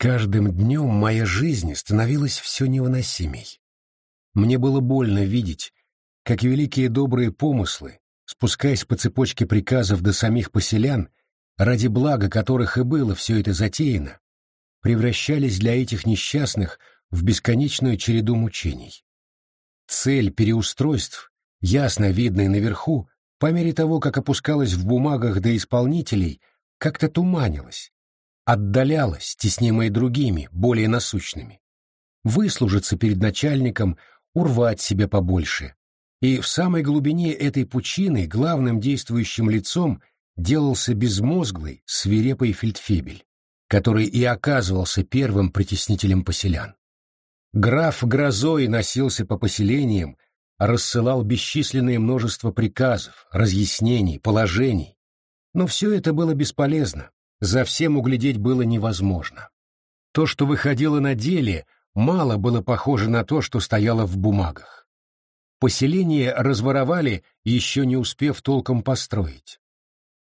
каждым днем моя жизнь становилась все невыносимей. Мне было больно видеть, как великие добрые помыслы, спускаясь по цепочке приказов до самих поселян, ради блага которых и было все это затеяно, превращались для этих несчастных в бесконечную череду мучений. Цель переустройств, ясно видная наверху, по мере того, как опускалась в бумагах до исполнителей, как-то туманилась, отдалялась, теснимая другими, более насущными. Выслужиться перед начальником, урвать себе побольше. И в самой глубине этой пучины главным действующим лицом делался безмозглый, свирепый фельдфебель, который и оказывался первым притеснителем поселян. Граф грозой носился по поселениям, рассылал бесчисленное множество приказов, разъяснений, положений. Но все это было бесполезно, за всем углядеть было невозможно. То, что выходило на деле, мало было похоже на то, что стояло в бумагах. Поселение разворовали, еще не успев толком построить.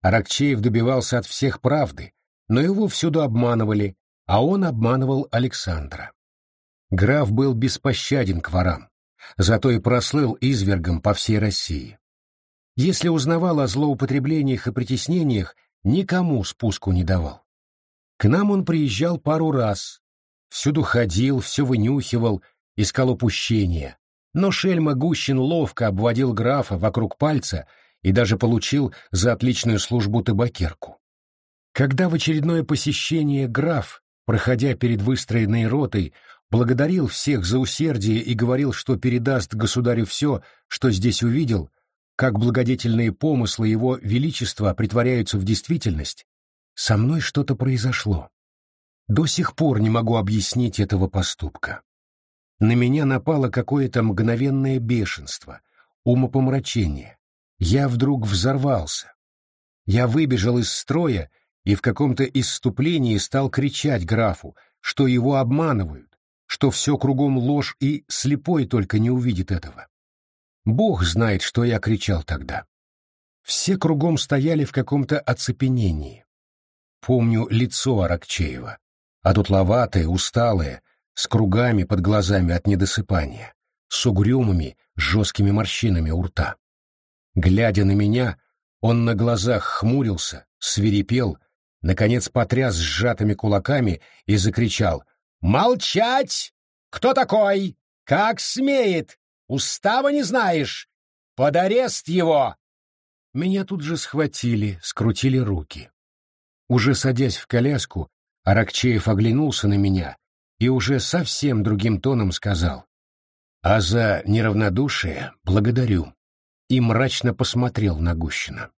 Аракчеев добивался от всех правды, но его всюду обманывали, а он обманывал Александра. Граф был беспощаден к ворам, зато и прослыл извергом по всей России. Если узнавал о злоупотреблениях и притеснениях, никому спуску не давал. К нам он приезжал пару раз, всюду ходил, все вынюхивал, искал упущения, но Шельма Гущин ловко обводил графа вокруг пальца и даже получил за отличную службу табакерку. Когда в очередное посещение граф, проходя перед выстроенной ротой, благодарил всех за усердие и говорил, что передаст государю все, что здесь увидел, как благодетельные помыслы его величества притворяются в действительность, со мной что-то произошло. До сих пор не могу объяснить этого поступка. На меня напало какое-то мгновенное бешенство, умопомрачение. Я вдруг взорвался. Я выбежал из строя и в каком-то исступлении стал кричать графу, что его обманывают, что все кругом ложь и слепой только не увидит этого. Бог знает, что я кричал тогда. Все кругом стояли в каком-то оцепенении. Помню лицо Аракчеева, одутловатое, усталое, с кругами под глазами от недосыпания, с угрюмыми, жесткими морщинами у рта. Глядя на меня, он на глазах хмурился, свирепел, наконец потряс сжатыми кулаками и закричал «Молчать! Кто такой? Как смеет? Устава не знаешь? Под арест его!» Меня тут же схватили, скрутили руки. Уже садясь в коляску, Аракчеев оглянулся на меня и уже совсем другим тоном сказал «А за неравнодушие благодарю» и мрачно посмотрел на Гущина.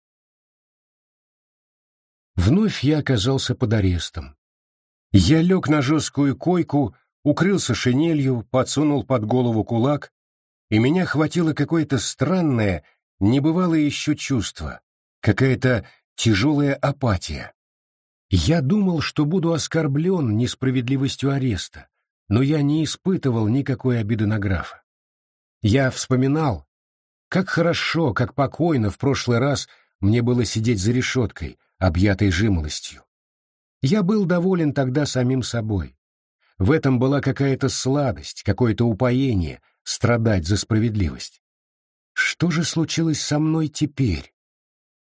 Вновь я оказался под арестом. Я лег на жесткую койку, укрылся шинелью, подсунул под голову кулак, и меня хватило какое-то странное, небывалое еще чувство, какая-то тяжелая апатия. Я думал, что буду оскорблен несправедливостью ареста, но я не испытывал никакой обиды на графа. Я вспоминал, как хорошо, как покойно в прошлый раз мне было сидеть за решеткой, объятой жимолостью. Я был доволен тогда самим собой. В этом была какая-то сладость, какое-то упоение страдать за справедливость. Что же случилось со мной теперь?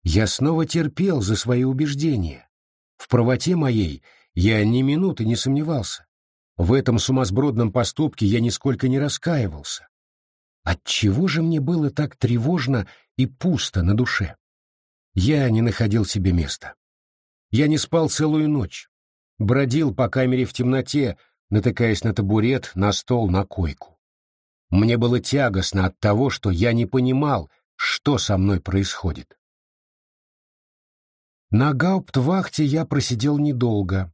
Я снова терпел за свои убеждения. В правоте моей я ни минуты не сомневался. В этом сумасбродном поступке я нисколько не раскаивался. Отчего же мне было так тревожно и пусто на душе? Я не находил себе места. Я не спал целую ночь. Бродил по камере в темноте, натыкаясь на табурет, на стол, на койку. Мне было тягостно от того, что я не понимал, что со мной происходит. На гауптвахте я просидел недолго.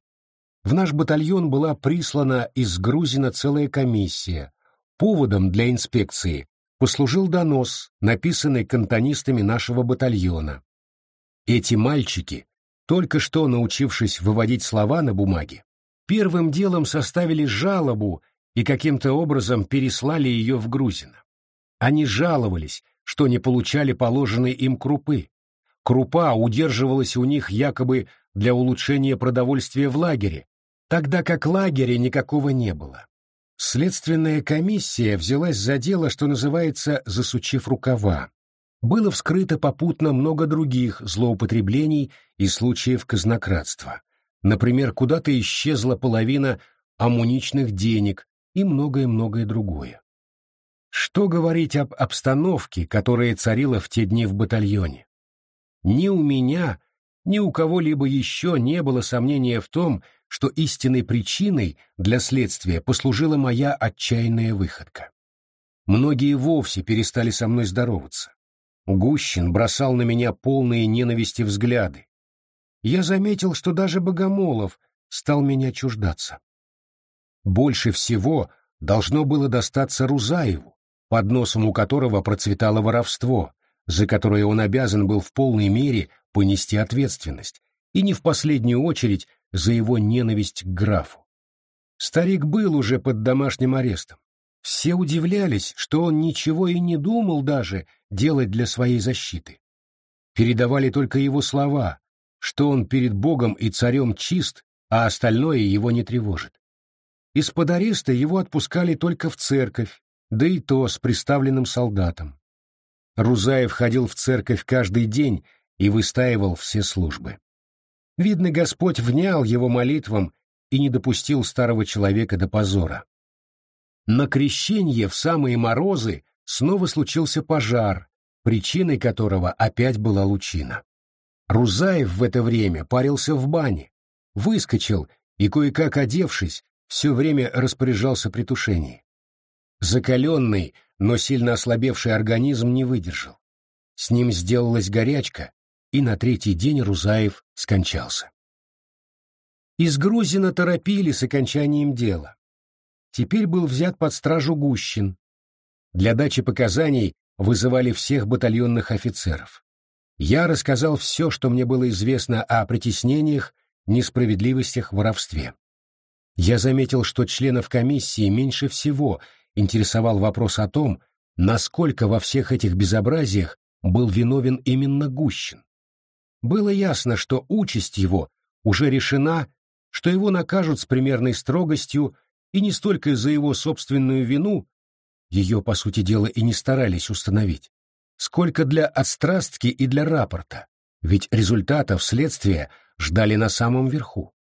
В наш батальон была прислана из Грузина целая комиссия. Поводом для инспекции послужил донос, написанный кантонистами нашего батальона. Эти мальчики только что научившись выводить слова на бумаге, первым делом составили жалобу и каким-то образом переслали ее в Грузино. Они жаловались, что не получали положенной им крупы. Крупа удерживалась у них якобы для улучшения продовольствия в лагере, тогда как лагеря никакого не было. Следственная комиссия взялась за дело, что называется «засучив рукава». Было вскрыто попутно много других злоупотреблений и случаев казнократства. Например, куда-то исчезла половина амуничных денег и многое-многое другое. Что говорить об обстановке, которая царила в те дни в батальоне? Ни у меня, ни у кого-либо еще не было сомнения в том, что истинной причиной для следствия послужила моя отчаянная выходка. Многие вовсе перестали со мной здороваться. Гущин бросал на меня полные ненависти взгляды. Я заметил, что даже Богомолов стал меня чуждаться. Больше всего должно было достаться Рузаеву, под носом у которого процветало воровство, за которое он обязан был в полной мере понести ответственность, и не в последнюю очередь за его ненависть к графу. Старик был уже под домашним арестом. Все удивлялись, что он ничего и не думал даже делать для своей защиты. Передавали только его слова, что он перед Богом и царем чист, а остальное его не тревожит. Из-под ареста его отпускали только в церковь, да и то с приставленным солдатом. Рузаев ходил в церковь каждый день и выстаивал все службы. Видно, Господь внял его молитвам и не допустил старого человека до позора. На крещенье в самые морозы снова случился пожар, причиной которого опять была лучина. Рузаев в это время парился в бане, выскочил и, кое-как одевшись, все время распоряжался при тушении. Закаленный, но сильно ослабевший организм не выдержал. С ним сделалась горячка, и на третий день Рузаев скончался. Из Грузина торопили с окончанием дела теперь был взят под стражу Гущин. Для дачи показаний вызывали всех батальонных офицеров. Я рассказал все, что мне было известно о притеснениях, несправедливостях, воровстве. Я заметил, что членов комиссии меньше всего интересовал вопрос о том, насколько во всех этих безобразиях был виновен именно Гущин. Было ясно, что участь его уже решена, что его накажут с примерной строгостью и не столько за его собственную вину, ее, по сути дела, и не старались установить, сколько для отстрастки и для рапорта, ведь результатов следствия ждали на самом верху.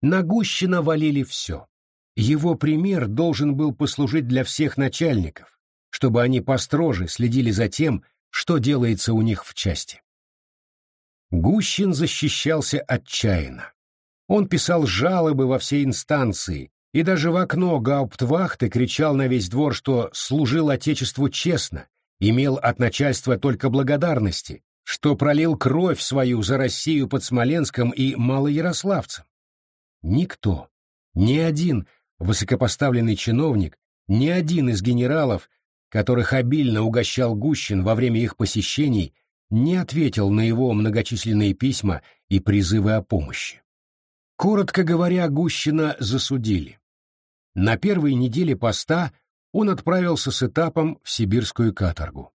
На Гущина валили все. Его пример должен был послужить для всех начальников, чтобы они построже следили за тем, что делается у них в части. Гущин защищался отчаянно. Он писал жалобы во все инстанции, и даже в окно гауптвахты кричал на весь двор, что служил Отечеству честно, имел от начальства только благодарности, что пролил кровь свою за Россию под Смоленском и Малоярославцем. Никто, ни один высокопоставленный чиновник, ни один из генералов, которых обильно угощал Гущин во время их посещений, не ответил на его многочисленные письма и призывы о помощи. Коротко говоря, Гущина засудили. На первой неделе поста он отправился с этапом в сибирскую каторгу.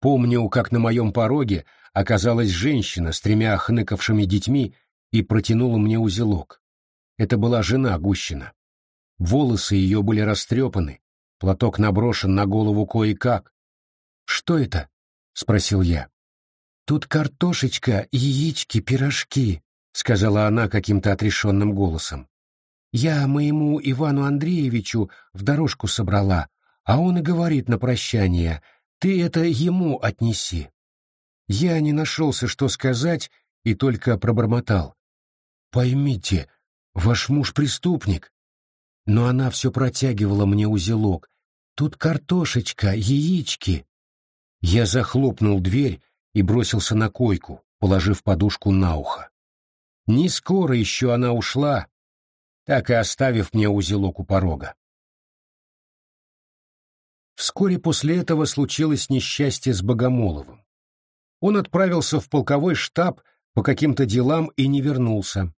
Помню, как на моем пороге оказалась женщина с тремя хныкавшими детьми и протянула мне узелок. Это была жена Гущина. Волосы ее были растрепаны, платок наброшен на голову кое-как. «Что это?» — спросил я. «Тут картошечка, яички, пирожки», — сказала она каким-то отрешенным голосом. «Я моему Ивану Андреевичу в дорожку собрала, а он и говорит на прощание, ты это ему отнеси». Я не нашелся, что сказать, и только пробормотал. «Поймите, ваш муж преступник». Но она все протягивала мне узелок. «Тут картошечка, яички». Я захлопнул дверь и бросился на койку, положив подушку на ухо. Не скоро еще она ушла, так и оставив мне узелок у порога. Вскоре после этого случилось несчастье с Богомоловым. Он отправился в полковой штаб по каким-то делам и не вернулся.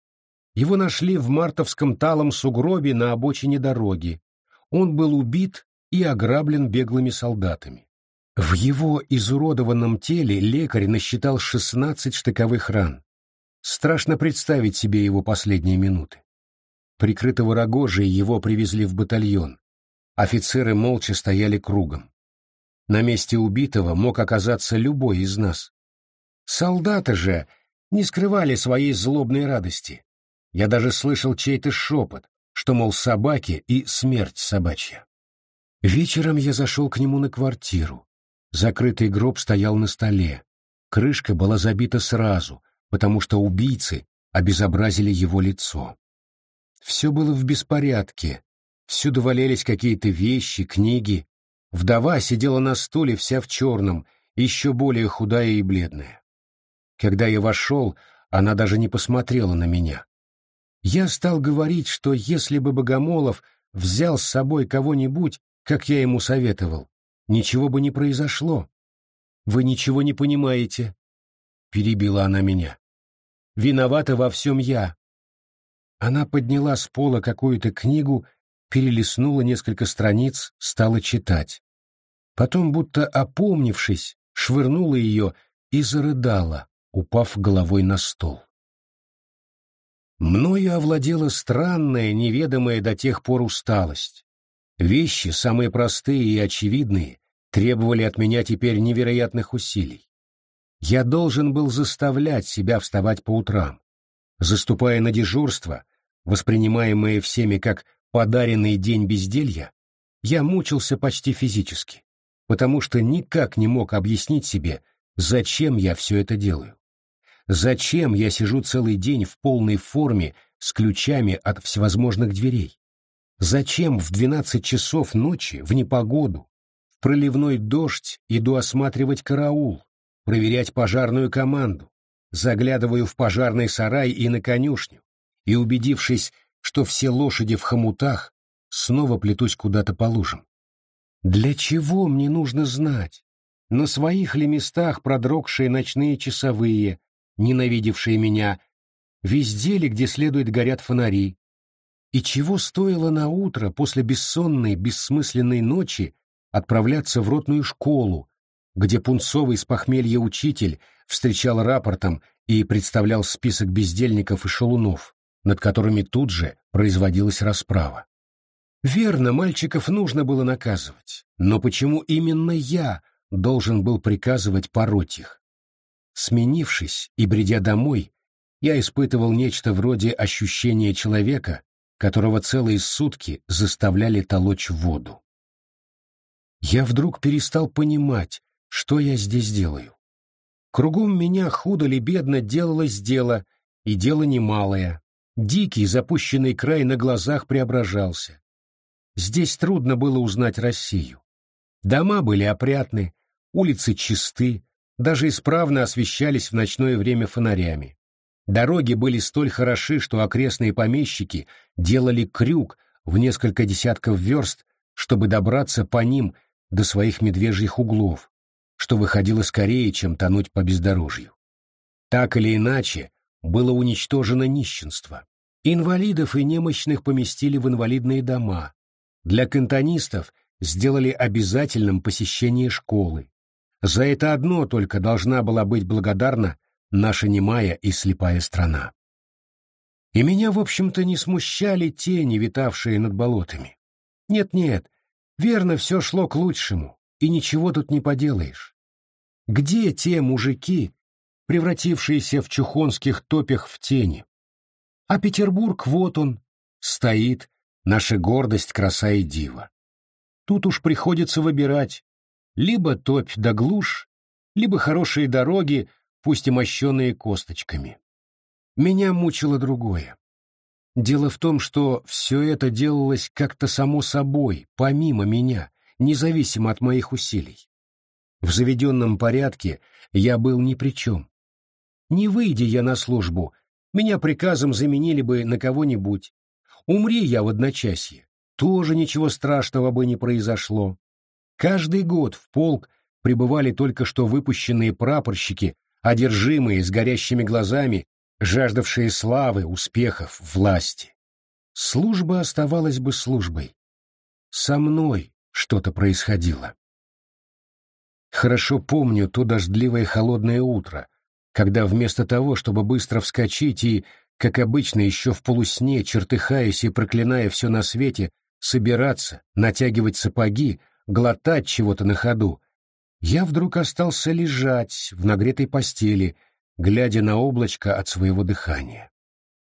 Его нашли в мартовском талом сугробе на обочине дороги. Он был убит и ограблен беглыми солдатами. В его изуродованном теле лекарь насчитал 16 штыковых ран. Страшно представить себе его последние минуты. прикрытого рогожей, его привезли в батальон. Офицеры молча стояли кругом. На месте убитого мог оказаться любой из нас. Солдаты же не скрывали своей злобной радости. Я даже слышал чей-то шепот, что, мол, собаки и смерть собачья. Вечером я зашел к нему на квартиру. Закрытый гроб стоял на столе. Крышка была забита сразу, потому что убийцы обезобразили его лицо. Все было в беспорядке. Всюду валялись какие-то вещи, книги. Вдова сидела на стуле вся в черном, еще более худая и бледная. Когда я вошел, она даже не посмотрела на меня. Я стал говорить, что если бы Богомолов взял с собой кого-нибудь, как я ему советовал, ничего бы не произошло. Вы ничего не понимаете, — перебила она меня. Виновата во всем я. Она подняла с пола какую-то книгу, перелистнула несколько страниц, стала читать. Потом, будто опомнившись, швырнула ее и зарыдала, упав головой на стол. Мною овладела странная, неведомая до тех пор усталость. Вещи, самые простые и очевидные, требовали от меня теперь невероятных усилий. Я должен был заставлять себя вставать по утрам. Заступая на дежурство, воспринимаемое всеми как подаренный день безделья, я мучился почти физически, потому что никак не мог объяснить себе, зачем я все это делаю. Зачем я сижу целый день в полной форме с ключами от всевозможных дверей? Зачем в двенадцать часов ночи, в непогоду, в проливной дождь иду осматривать караул, проверять пожарную команду, заглядываю в пожарный сарай и на конюшню, и, убедившись, что все лошади в хомутах, снова плетусь куда-то по лужам? Для чего мне нужно знать? На своих ли местах продрогшие ночные часовые, ненавидевшие меня, везде ли, где следует, горят фонари. И чего стоило на утро после бессонной, бессмысленной ночи отправляться в ротную школу, где пунцовый с похмелья учитель встречал рапортом и представлял список бездельников и шалунов, над которыми тут же производилась расправа. Верно, мальчиков нужно было наказывать, но почему именно я должен был приказывать пороть их? Сменившись и бредя домой, я испытывал нечто вроде ощущения человека, которого целые сутки заставляли толочь воду. Я вдруг перестал понимать, что я здесь делаю. Кругом меня худо ли бедно делалось дело, и дело немалое. Дикий запущенный край на глазах преображался. Здесь трудно было узнать Россию. Дома были опрятны, улицы чисты, даже исправно освещались в ночное время фонарями. Дороги были столь хороши, что окрестные помещики делали крюк в несколько десятков верст, чтобы добраться по ним до своих медвежьих углов, что выходило скорее, чем тонуть по бездорожью. Так или иначе, было уничтожено нищенство. Инвалидов и немощных поместили в инвалидные дома. Для кантонистов сделали обязательным посещение школы. За это одно только должна была быть благодарна наша немая и слепая страна. И меня, в общем-то, не смущали тени, витавшие над болотами. Нет-нет, верно, все шло к лучшему, и ничего тут не поделаешь. Где те мужики, превратившиеся в чухонских топях в тени? А Петербург, вот он, стоит, наша гордость, краса и дива. Тут уж приходится выбирать, либо топь да глушь, либо хорошие дороги, пусть и мощенные косточками. Меня мучило другое. Дело в том, что все это делалось как-то само собой, помимо меня, независимо от моих усилий. В заведенном порядке я был ни при чем. Не выйдя я на службу, меня приказом заменили бы на кого-нибудь. Умри я в одночасье, тоже ничего страшного бы не произошло. Каждый год в полк прибывали только что выпущенные прапорщики, одержимые, с горящими глазами, жаждавшие славы, успехов, власти. Служба оставалась бы службой. Со мной что-то происходило. Хорошо помню то дождливое холодное утро, когда вместо того, чтобы быстро вскочить и, как обычно еще в полусне, чертыхаясь и проклиная все на свете, собираться, натягивать сапоги, глотать чего-то на ходу, я вдруг остался лежать в нагретой постели, глядя на облачко от своего дыхания.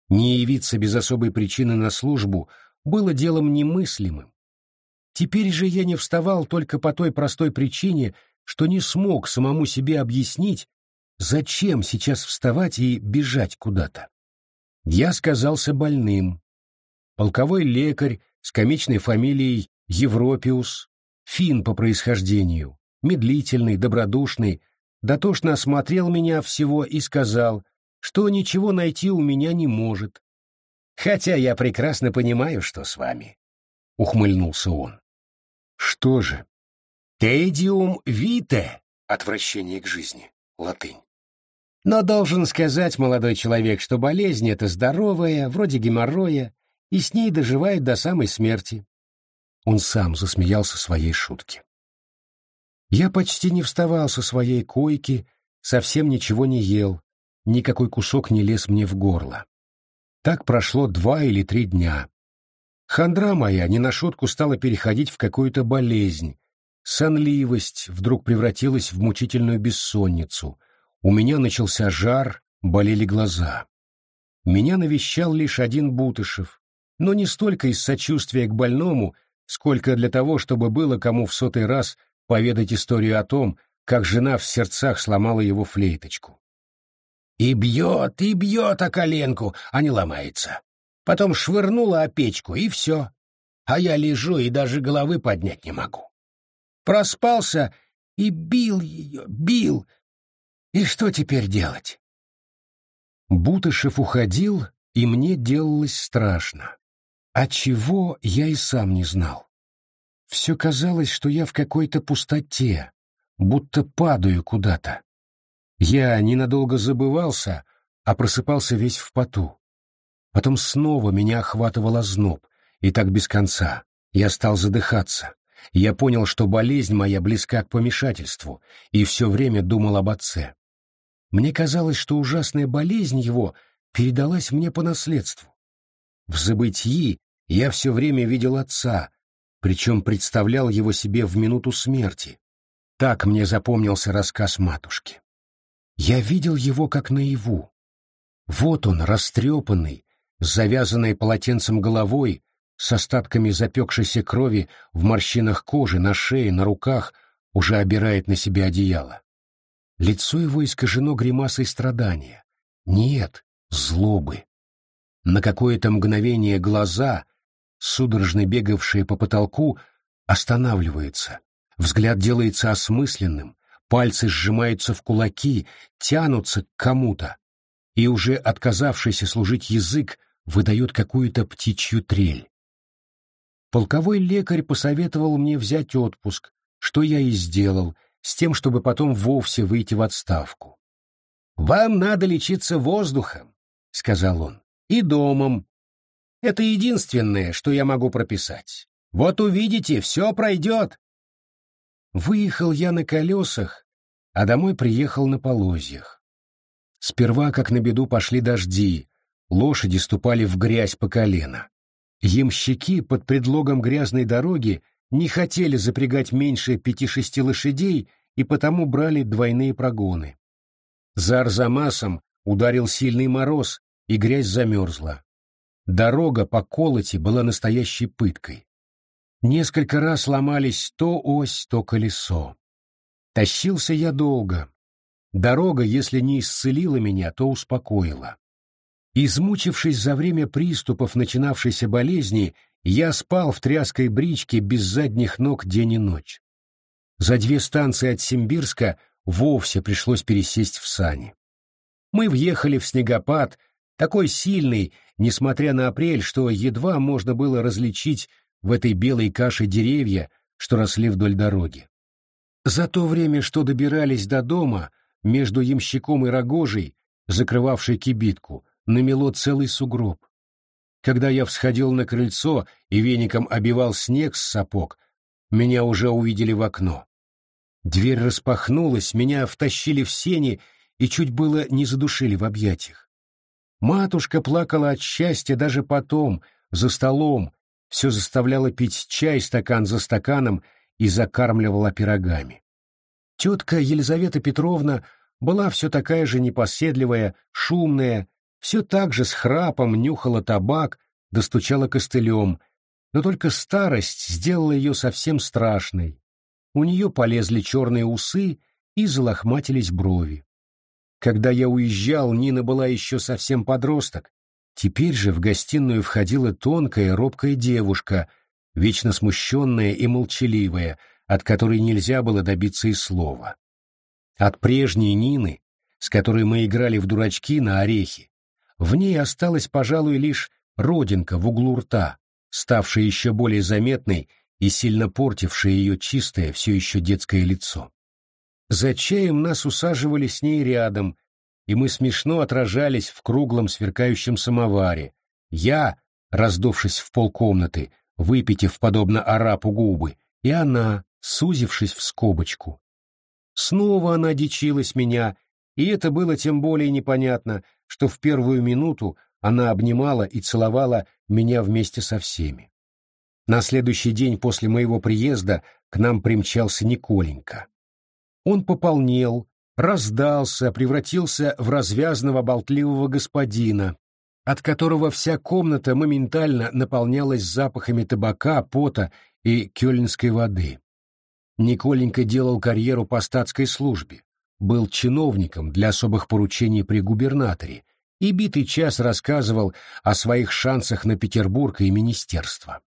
Не явиться без особой причины на службу было делом немыслимым. Теперь же я не вставал только по той простой причине, что не смог самому себе объяснить, зачем сейчас вставать и бежать куда-то. Я сказался больным. Полковой лекарь с комичной фамилией Европиус, фин по происхождению, медлительный, добродушный, дотошно осмотрел меня всего и сказал, что ничего найти у меня не может. Хотя я прекрасно понимаю, что с вами. Ухмыльнулся он. Что же? Тедиум вите. Отвращение к жизни. Латынь. Но должен сказать, молодой человек, что болезнь эта здоровая, вроде геморроя, и с ней доживает до самой смерти. Он сам засмеялся своей шутке. Я почти не вставал со своей койки, совсем ничего не ел, никакой кусок не лез мне в горло. Так прошло два или три дня. Хандра моя не на шутку стала переходить в какую-то болезнь. Сонливость вдруг превратилась в мучительную бессонницу. У меня начался жар, болели глаза. Меня навещал лишь один Бутышев, но не столько из сочувствия к больному, сколько для того, чтобы было кому в сотый раз поведать историю о том, как жена в сердцах сломала его флейточку. И бьет, и бьет о коленку, а не ломается. Потом швырнула о печку, и все. А я лежу и даже головы поднять не могу. Проспался и бил ее, бил. И что теперь делать? Бутышев уходил, и мне делалось страшно. А чего я и сам не знал. Все казалось, что я в какой-то пустоте, будто падаю куда-то. Я ненадолго забывался, а просыпался весь в поту. Потом снова меня охватывал озноб, и так без конца. Я стал задыхаться. Я понял, что болезнь моя близка к помешательству, и все время думал об отце. Мне казалось, что ужасная болезнь его передалась мне по наследству. В забытии я все время видел отца, причем представлял его себе в минуту смерти. Так мне запомнился рассказ матушки. Я видел его как наяву. Вот он, растрепанный, с завязанной полотенцем головой, с остатками запекшейся крови в морщинах кожи, на шее, на руках, уже обирает на себе одеяло. Лицо его искажено гримасой страдания. Нет, злобы. На какое-то мгновение глаза, судорожно бегавшие по потолку, останавливаются. Взгляд делается осмысленным, пальцы сжимаются в кулаки, тянутся к кому-то, и уже отказавшийся служить язык выдает какую-то птичью трель. Полковой лекарь посоветовал мне взять отпуск, что я и сделал, с тем, чтобы потом вовсе выйти в отставку. «Вам надо лечиться воздухом», — сказал он, — «и домом. Это единственное, что я могу прописать. Вот увидите, все пройдет». Выехал я на колесах, а домой приехал на полозьях. Сперва, как на беду, пошли дожди, лошади ступали в грязь по колено. Ямщики под предлогом грязной дороги не хотели запрягать меньше пяти-шести лошадей и потому брали двойные прогоны. За Арзамасом ударил сильный мороз, и грязь замерзла. Дорога по колоте была настоящей пыткой. Несколько раз ломались то ось, то колесо. Тащился я долго. Дорога, если не исцелила меня, то успокоила. Измучившись за время приступов начинавшейся болезни, я спал в тряской бричке без задних ног день и ночь. За две станции от Симбирска вовсе пришлось пересесть в сани. Мы въехали в снегопад, такой сильный, несмотря на апрель, что едва можно было различить в этой белой каше деревья, что росли вдоль дороги. За то время, что добирались до дома, между ямщиком и рогожей, закрывавшей кибитку, намело целый сугроб. Когда я всходил на крыльцо и веником обивал снег с сапог, меня уже увидели в окно. Дверь распахнулась, меня втащили в сени и чуть было не задушили в объятиях. Матушка плакала от счастья даже потом, за столом, все заставляла пить чай стакан за стаканом и закармливала пирогами. Тетка Елизавета Петровна была все такая же непоседливая, шумная, все так же с храпом нюхала табак, достучала костылем, но только старость сделала ее совсем страшной. У нее полезли черные усы и залохматились брови. Когда я уезжал, Нина была еще совсем подросток. Теперь же в гостиную входила тонкая, робкая девушка, вечно смущенная и молчаливая, от которой нельзя было добиться и слова. От прежней Нины, с которой мы играли в дурачки на орехи, в ней осталась, пожалуй, лишь родинка в углу рта, ставшая еще более заметной и сильно портившая ее чистое, все еще детское лицо. За чаем нас усаживали с ней рядом, и мы смешно отражались в круглом сверкающем самоваре. Я, раздувшись в полкомнаты, выпитив подобно арапу губы, и она, сузившись в скобочку. Снова она дичилась меня, и это было тем более непонятно, что в первую минуту она обнимала и целовала меня вместе со всеми. На следующий день после моего приезда к нам примчался Николенька. Он пополнел, раздался, превратился в развязного болтливого господина, от которого вся комната моментально наполнялась запахами табака, пота и кёльнской воды. Николенька делал карьеру по статской службе, был чиновником для особых поручений при губернаторе и битый час рассказывал о своих шансах на Петербург и министерство.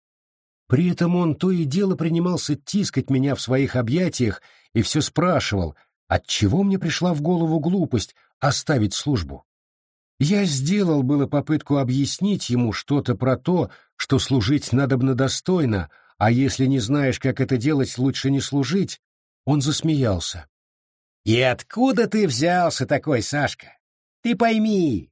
При этом он то и дело принимался тискать меня в своих объятиях и все спрашивал, отчего мне пришла в голову глупость оставить службу. Я сделал было попытку объяснить ему что-то про то, что служить надобно достойно, а если не знаешь, как это делать, лучше не служить. Он засмеялся. «И откуда ты взялся такой, Сашка? Ты пойми,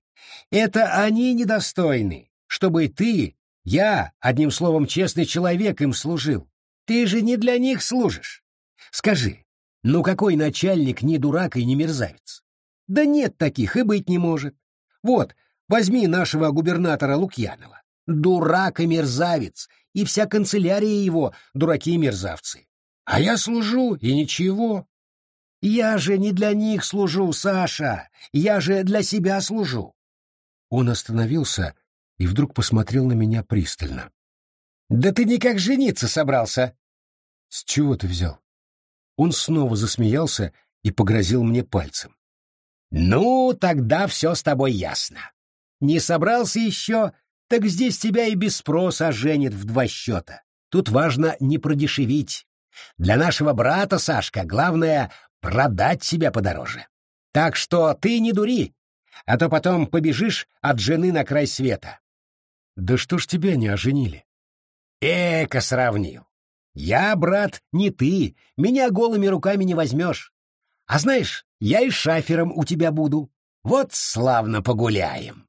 это они недостойны, чтобы ты я, одним словом, честный человек им служил. Ты же не для них служишь. Скажи, ну какой начальник не дурак и не мерзавец? Да нет таких и быть не может. Вот, возьми нашего губернатора Лукьянова. Дурак и мерзавец, и вся канцелярия его дураки и мерзавцы. А я служу, и ничего. Я же не для них служу, Саша, я же для себя служу. Он остановился и вдруг посмотрел на меня пристально. «Да ты никак жениться собрался!» «С чего ты взял?» Он снова засмеялся и погрозил мне пальцем. «Ну, тогда все с тобой ясно. Не собрался еще, так здесь тебя и без спроса женит в два счета. Тут важно не продешевить. Для нашего брата, Сашка, главное — продать себя подороже. Так что ты не дури, а то потом побежишь от жены на край света. Да что ж тебя не оженили? Эко сравнил. Я, брат, не ты, меня голыми руками не возьмешь. А знаешь, я и шафером у тебя буду. Вот славно погуляем.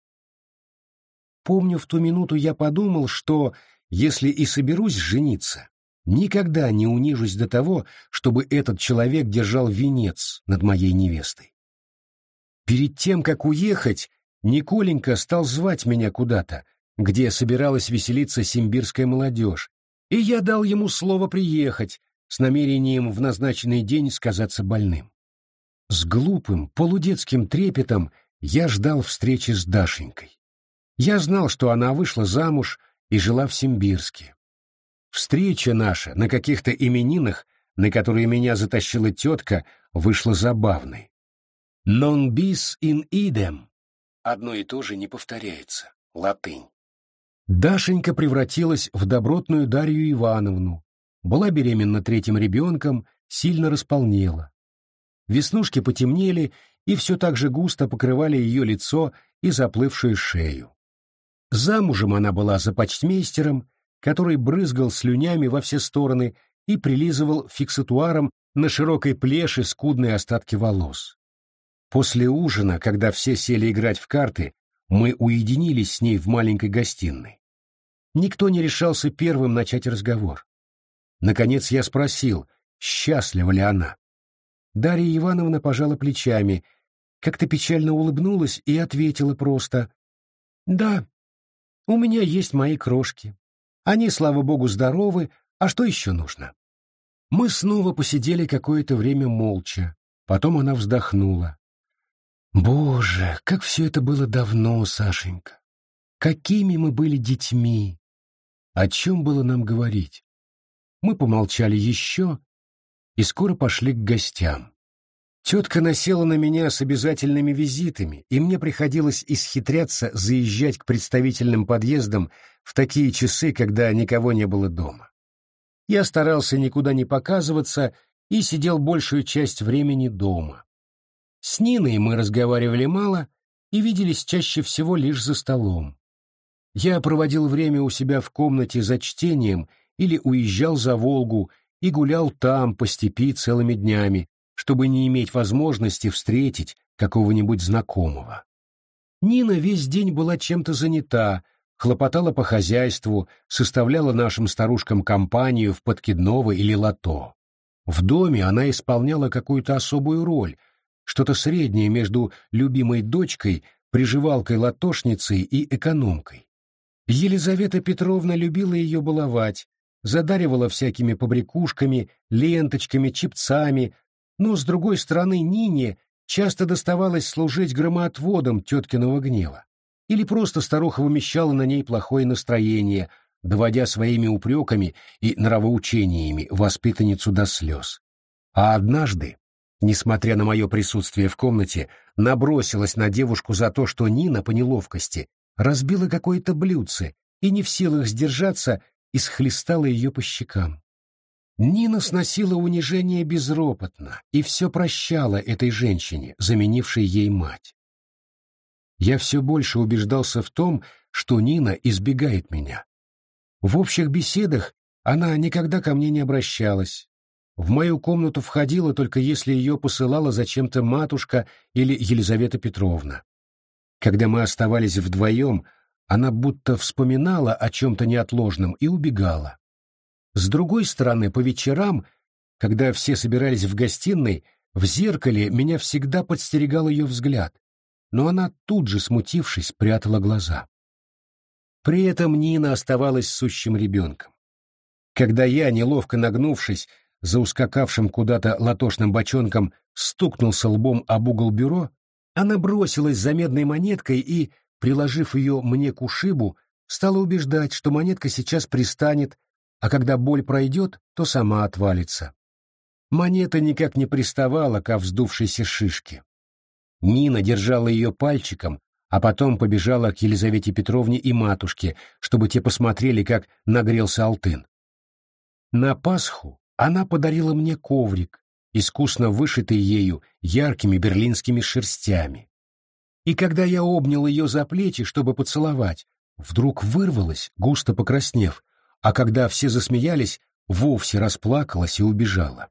Помню, в ту минуту я подумал, что, если и соберусь жениться, никогда не унижусь до того, чтобы этот человек держал венец над моей невестой. Перед тем, как уехать, Николенька стал звать меня куда-то, где собиралась веселиться симбирская молодежь, и я дал ему слово приехать с намерением в назначенный день сказаться больным. С глупым, полудетским трепетом я ждал встречи с Дашенькой. Я знал, что она вышла замуж и жила в Симбирске. Встреча наша на каких-то именинах, на которые меня затащила тетка, вышла забавной. «Non bis in idem» — одно и то же не повторяется, латынь. Дашенька превратилась в добротную Дарью Ивановну, была беременна третьим ребенком, сильно располнела. Веснушки потемнели и все так же густо покрывали ее лицо и заплывшую шею. Замужем она была за почтмейстером, который брызгал слюнями во все стороны и прилизывал фиксатуаром на широкой плеше скудные остатки волос. После ужина, когда все сели играть в карты, мы уединились с ней в маленькой гостиной. Никто не решался первым начать разговор. Наконец я спросил, счастлива ли она. Дарья Ивановна пожала плечами, как-то печально улыбнулась и ответила просто Да, у меня есть мои крошки. Они, слава богу, здоровы, а что еще нужно? Мы снова посидели какое-то время молча. Потом она вздохнула. Боже, как все это было давно, Сашенька! Какими мы были детьми! О чем было нам говорить? Мы помолчали еще и скоро пошли к гостям. Тетка насела на меня с обязательными визитами, и мне приходилось исхитряться заезжать к представительным подъездам в такие часы, когда никого не было дома. Я старался никуда не показываться и сидел большую часть времени дома. С Ниной мы разговаривали мало и виделись чаще всего лишь за столом. Я проводил время у себя в комнате за чтением или уезжал за Волгу и гулял там по степи целыми днями, чтобы не иметь возможности встретить какого-нибудь знакомого. Нина весь день была чем-то занята, хлопотала по хозяйству, составляла нашим старушкам компанию в подкидного или лото. В доме она исполняла какую-то особую роль, что-то среднее между любимой дочкой, приживалкой-латошницей и экономкой. Елизавета Петровна любила ее баловать, задаривала всякими побрякушками, ленточками, чипцами, но, с другой стороны, Нине часто доставалось служить громоотводом теткиного гнева. Или просто старуха вымещала на ней плохое настроение, доводя своими упреками и нравоучениями воспитанницу до слез. А однажды, несмотря на мое присутствие в комнате, набросилась на девушку за то, что Нина по неловкости разбила какое-то блюдце и не в силах сдержаться, исхлестала ее по щекам. Нина сносила унижение безропотно и все прощала этой женщине, заменившей ей мать. Я все больше убеждался в том, что Нина избегает меня. В общих беседах она никогда ко мне не обращалась. В мою комнату входила только если ее посылала зачем-то матушка или Елизавета Петровна. Когда мы оставались вдвоем, она будто вспоминала о чем-то неотложном и убегала. С другой стороны, по вечерам, когда все собирались в гостиной, в зеркале меня всегда подстерегал ее взгляд, но она тут же, смутившись, прятала глаза. При этом Нина оставалась сущим ребенком. Когда я, неловко нагнувшись, за ускакавшим куда-то латошным бочонком, стукнулся лбом об угол бюро, она бросилась за медной монеткой и, приложив ее мне к ушибу, стала убеждать, что монетка сейчас пристанет а когда боль пройдет, то сама отвалится. Монета никак не приставала к вздувшейся шишке. Нина держала ее пальчиком, а потом побежала к Елизавете Петровне и матушке, чтобы те посмотрели, как нагрелся алтын. На Пасху она подарила мне коврик, искусно вышитый ею яркими берлинскими шерстями. И когда я обнял ее за плечи, чтобы поцеловать, вдруг вырвалась, густо покраснев, а когда все засмеялись, вовсе расплакалась и убежала.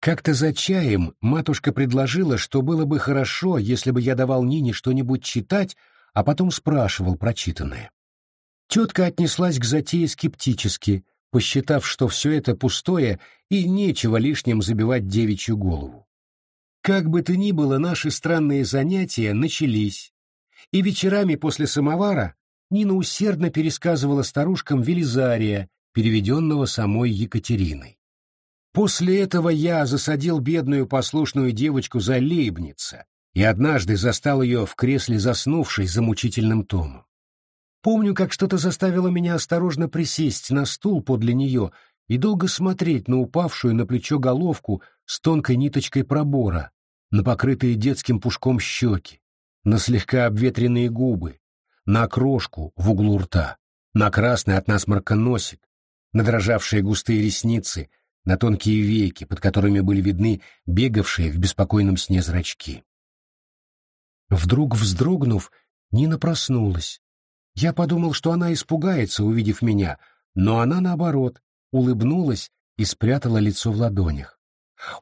Как-то за чаем матушка предложила, что было бы хорошо, если бы я давал Нине что-нибудь читать, а потом спрашивал прочитанное. Тетка отнеслась к затее скептически, посчитав, что все это пустое и нечего лишним забивать девичью голову. Как бы то ни было, наши странные занятия начались, и вечерами после самовара Нина усердно пересказывала старушкам Велизария, переведенного самой Екатериной. После этого я засадил бедную послушную девочку за лейбница и однажды застал ее в кресле заснувшей за мучительным томом. Помню, как что-то заставило меня осторожно присесть на стул подле нее и долго смотреть на упавшую на плечо головку с тонкой ниточкой пробора, на покрытые детским пушком щеки, на слегка обветренные губы, на крошку в углу рта, на красный от насморка носик, на дрожавшие густые ресницы, на тонкие веки, под которыми были видны бегавшие в беспокойном сне зрачки. Вдруг вздрогнув, Нина проснулась. Я подумал, что она испугается, увидев меня, но она, наоборот, улыбнулась и спрятала лицо в ладонях.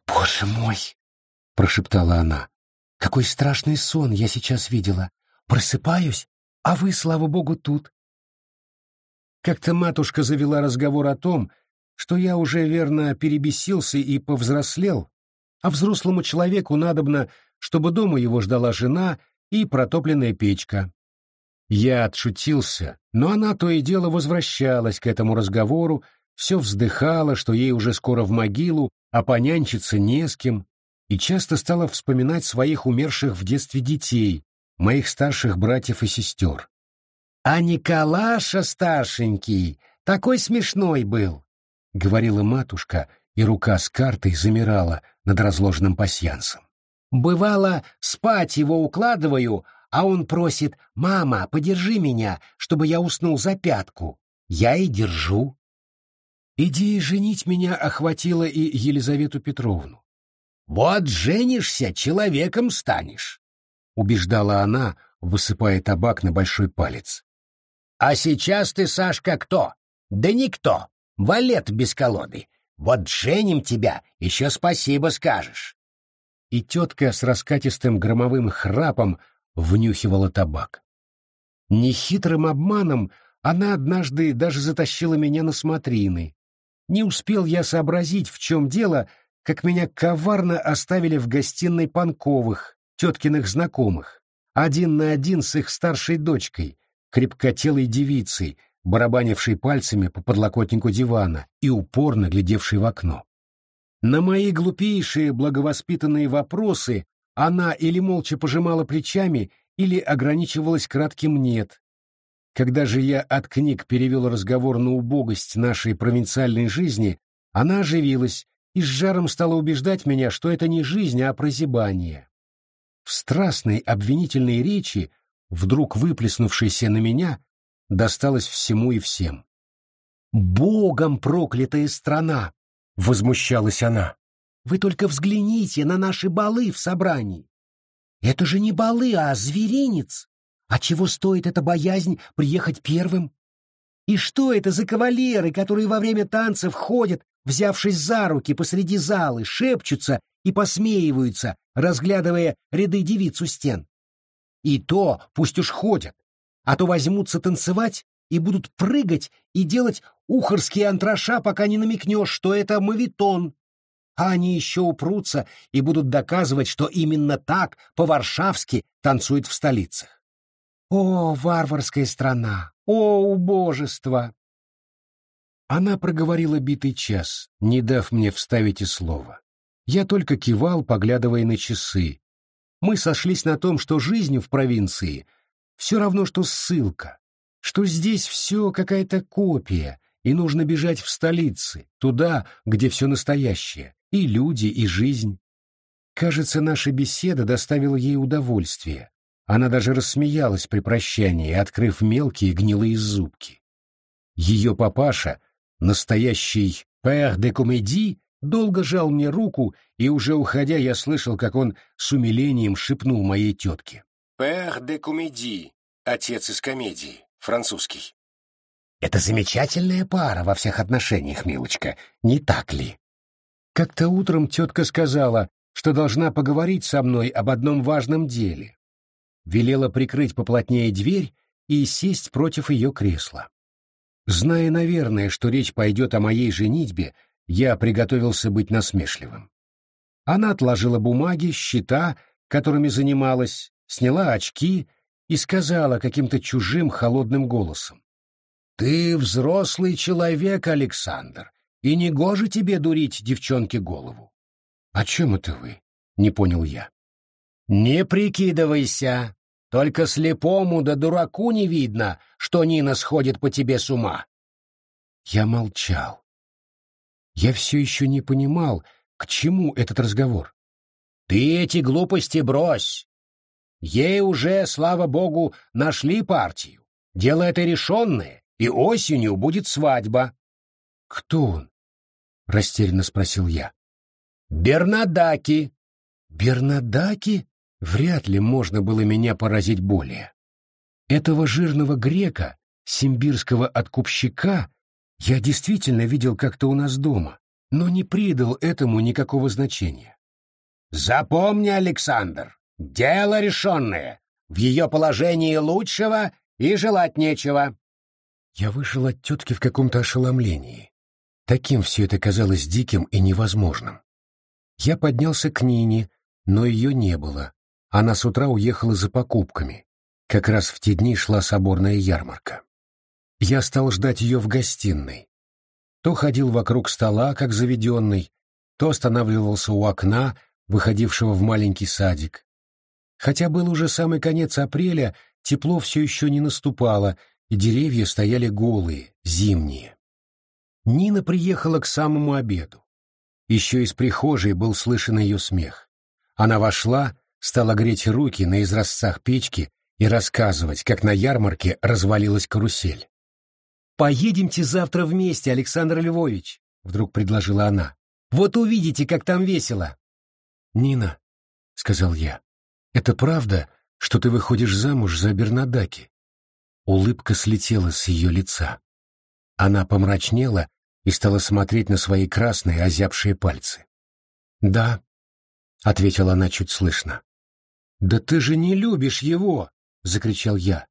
«Боже мой!» — прошептала она. «Какой страшный сон я сейчас видела! Просыпаюсь, а вы, слава богу, тут. Как-то матушка завела разговор о том, что я уже верно перебесился и повзрослел, а взрослому человеку надобно, чтобы дома его ждала жена и протопленная печка. Я отшутился, но она то и дело возвращалась к этому разговору, все вздыхала, что ей уже скоро в могилу, а понянчиться не с кем, и часто стала вспоминать своих умерших в детстве детей, моих старших братьев и сестер. «А Николаша старшенький такой смешной был», — говорила матушка, и рука с картой замирала над разложенным пасьянсом. «Бывало, спать его укладываю, а он просит, «Мама, подержи меня, чтобы я уснул за пятку». Я и держу. Идея женить меня охватила и Елизавету Петровну. «Вот женишься, человеком станешь», — убеждала она, высыпая табак на большой палец. «А сейчас ты, Сашка, кто? Да никто. Валет без колоды. Вот женим тебя, еще спасибо скажешь». И тетка с раскатистым громовым храпом внюхивала табак. Нехитрым обманом она однажды даже затащила меня на смотрины. Не успел я сообразить, в чем дело, как меня коварно оставили в гостиной Панковых, теткиных знакомых, один на один с их старшей дочкой, крепкотелой девицей, барабанившей пальцами по подлокотнику дивана и упорно глядевшей в окно. На мои глупейшие благовоспитанные вопросы она или молча пожимала плечами, или ограничивалась кратким «нет». Когда же я от книг перевел разговор на убогость нашей провинциальной жизни, она оживилась и с жаром стала убеждать меня, что это не жизнь, а прозябание. В страстной обвинительной речи, вдруг выплеснувшейся на меня, досталось всему и всем. «Богом проклятая страна!» — возмущалась она. Вы только взгляните на наши балы в собрании. Это же не балы, а зверинец. А чего стоит эта боязнь приехать первым? И что это за кавалеры, которые во время танцев ходят, взявшись за руки посреди залы, шепчутся и посмеиваются, разглядывая ряды девиц у стен? И то пусть уж ходят, а то возьмутся танцевать и будут прыгать и делать ухарские антраша, пока не намекнешь, что это мавитон, а они еще упрутся и будут доказывать, что именно так по-варшавски танцуют в столицах. О, варварская страна! О, убожество! Она проговорила битый час, не дав мне вставить и слова. Я только кивал, поглядывая на часы. Мы сошлись на том, что жизнь в провинции все равно, что ссылка, что здесь все какая-то копия, и нужно бежать в столицы, туда, где все настоящее, и люди, и жизнь. Кажется, наша беседа доставила ей удовольствие. Она даже рассмеялась при прощании, открыв мелкие гнилые зубки. Ее папаша, настоящий «пère de comédie», долго жал мне руку, и уже уходя я слышал, как он с умилением шепнул моей тетке. «Père de comédie» — отец из комедии, французский. «Это замечательная пара во всех отношениях, милочка, не так ли?» Как-то утром тетка сказала, что должна поговорить со мной об одном важном деле. Велела прикрыть поплотнее дверь и сесть против ее кресла. Зная, наверное, что речь пойдет о моей женитьбе, я приготовился быть насмешливым. Она отложила бумаги, счета, которыми занималась, сняла очки и сказала каким-то чужим холодным голосом. «Ты взрослый человек, Александр, и не гоже тебе дурить девчонке голову. — О чем это вы? — не понял я. — Не прикидывайся. Только слепому да дураку не видно, что Нина сходит по тебе с ума. Я молчал. Я все еще не понимал, к чему этот разговор. Ты эти глупости брось. Ей уже, слава богу, нашли партию. Дело это решенное, и осенью будет свадьба. Кто он? — растерянно спросил я. «Бернадаки!» «Бернадаки?» Вряд ли можно было меня поразить более. Этого жирного грека, симбирского откупщика, я действительно видел как-то у нас дома, но не придал этому никакого значения. «Запомни, Александр, дело решенное. В ее положении лучшего и желать нечего». Я вышел от тетки в каком-то ошеломлении. Таким все это казалось диким и невозможным. Я поднялся к Нине, но ее не было. Она с утра уехала за покупками. Как раз в те дни шла соборная ярмарка. Я стал ждать ее в гостиной. То ходил вокруг стола, как заведенный, то останавливался у окна, выходившего в маленький садик. Хотя был уже самый конец апреля, тепло все еще не наступало, и деревья стояли голые, зимние. Нина приехала к самому обеду. Еще из прихожей был слышен ее смех. Она вошла, стала греть руки на изразцах печки и рассказывать, как на ярмарке развалилась карусель. «Поедемте завтра вместе, Александр Львович», — вдруг предложила она. «Вот увидите, как там весело». «Нина», — сказал я, — «это правда, что ты выходишь замуж за Бернадаки?» Улыбка слетела с ее лица. Она помрачнела и стала смотреть на свои красные озябшие пальцы. «Да», — ответила она чуть слышно. «Да ты же не любишь его!» — закричал я.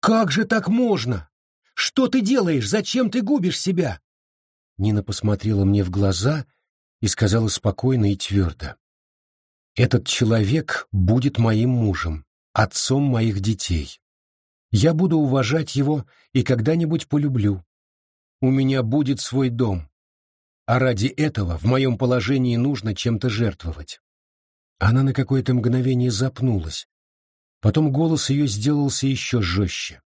«Как же так можно? Что ты делаешь? Зачем ты губишь себя?» Нина посмотрела мне в глаза и сказала спокойно и твердо. «Этот человек будет моим мужем, отцом моих детей. Я буду уважать его и когда-нибудь полюблю. У меня будет свой дом. А ради этого в моем положении нужно чем-то жертвовать. Она на какое-то мгновение запнулась. Потом голос ее сделался еще жестче.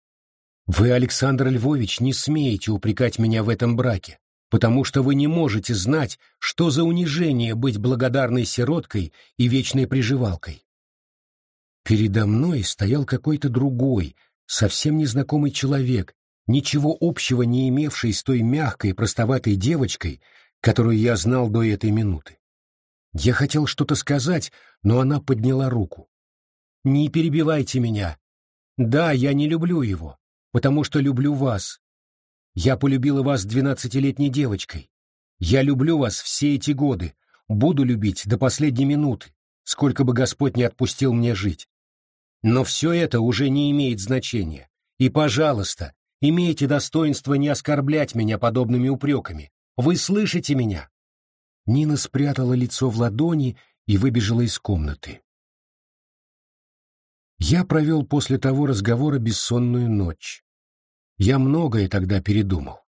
«Вы, Александр Львович, не смеете упрекать меня в этом браке, потому что вы не можете знать, что за унижение быть благодарной сироткой и вечной приживалкой». Передо мной стоял какой-то другой, совсем незнакомый человек, ничего общего не имевший с той мягкой, простоватой девочкой, которую я знал до этой минуты. Я хотел что-то сказать, но она подняла руку. «Не перебивайте меня. Да, я не люблю его, потому что люблю вас. Я полюбила вас двенадцатилетней девочкой. Я люблю вас все эти годы, буду любить до последней минуты, сколько бы Господь не отпустил мне жить. Но все это уже не имеет значения. И, пожалуйста, имейте достоинство не оскорблять меня подобными упреками. Вы слышите меня?» Нина спрятала лицо в ладони и выбежала из комнаты. Я провел после того разговора бессонную ночь. Я многое тогда передумал.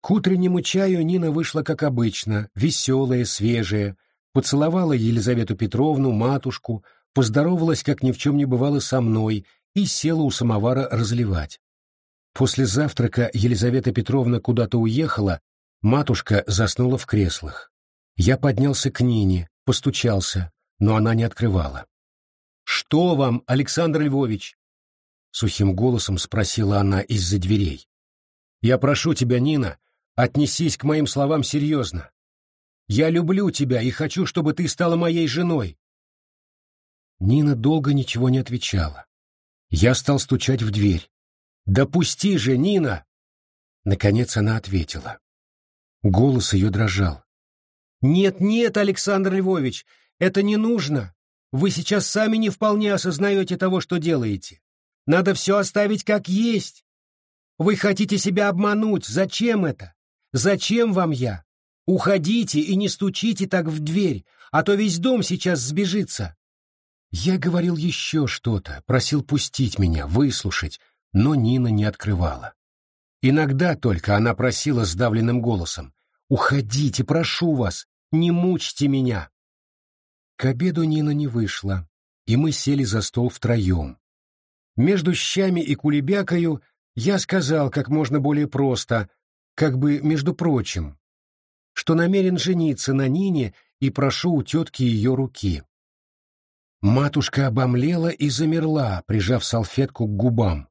К утреннему чаю Нина вышла, как обычно, веселая, свежая, поцеловала Елизавету Петровну, матушку, поздоровалась, как ни в чем не бывало, со мной и села у самовара разливать. После завтрака Елизавета Петровна куда-то уехала, Матушка заснула в креслах. Я поднялся к Нине, постучался, но она не открывала. «Что вам, Александр Львович?» Сухим голосом спросила она из-за дверей. «Я прошу тебя, Нина, отнесись к моим словам серьезно. Я люблю тебя и хочу, чтобы ты стала моей женой». Нина долго ничего не отвечала. Я стал стучать в дверь. «Допусти же, Нина!» Наконец она ответила. Голос ее дрожал. «Нет-нет, Александр Львович, это не нужно. Вы сейчас сами не вполне осознаете того, что делаете. Надо все оставить как есть. Вы хотите себя обмануть. Зачем это? Зачем вам я? Уходите и не стучите так в дверь, а то весь дом сейчас сбежится». Я говорил еще что-то, просил пустить меня, выслушать, но Нина не открывала. Иногда только она просила сдавленным голосом «Уходите, прошу вас, не мучьте меня!» К обеду Нина не вышла, и мы сели за стол втроем. Между щами и кулебякою я сказал как можно более просто, как бы между прочим, что намерен жениться на Нине и прошу у тетки ее руки. Матушка обомлела и замерла, прижав салфетку к губам.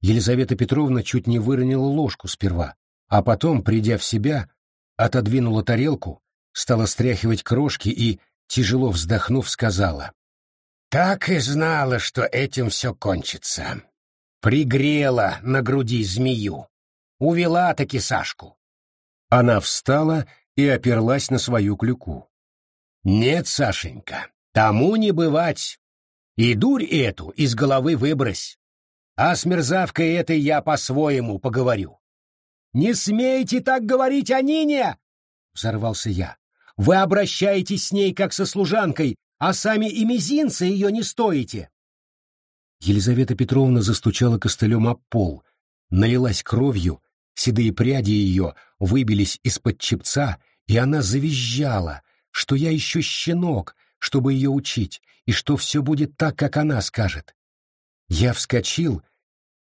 Елизавета Петровна чуть не выронила ложку сперва, а потом, придя в себя, отодвинула тарелку, стала стряхивать крошки и, тяжело вздохнув, сказала. «Так и знала, что этим все кончится. Пригрела на груди змею. Увела таки Сашку». Она встала и оперлась на свою клюку. «Нет, Сашенька, тому не бывать. И дурь эту из головы выбрось. А с мерзавкой этой я по-своему поговорю. «Не смейте так говорить о Нине!» — взорвался я. «Вы обращаетесь с ней как со служанкой, а сами и мизинца ее не стоите. Елизавета Петровна застучала костылем об пол, налилась кровью, седые пряди ее выбились из-под чепца, и она завизжала, что я еще щенок, чтобы ее учить, и что все будет так, как она скажет. Я вскочил,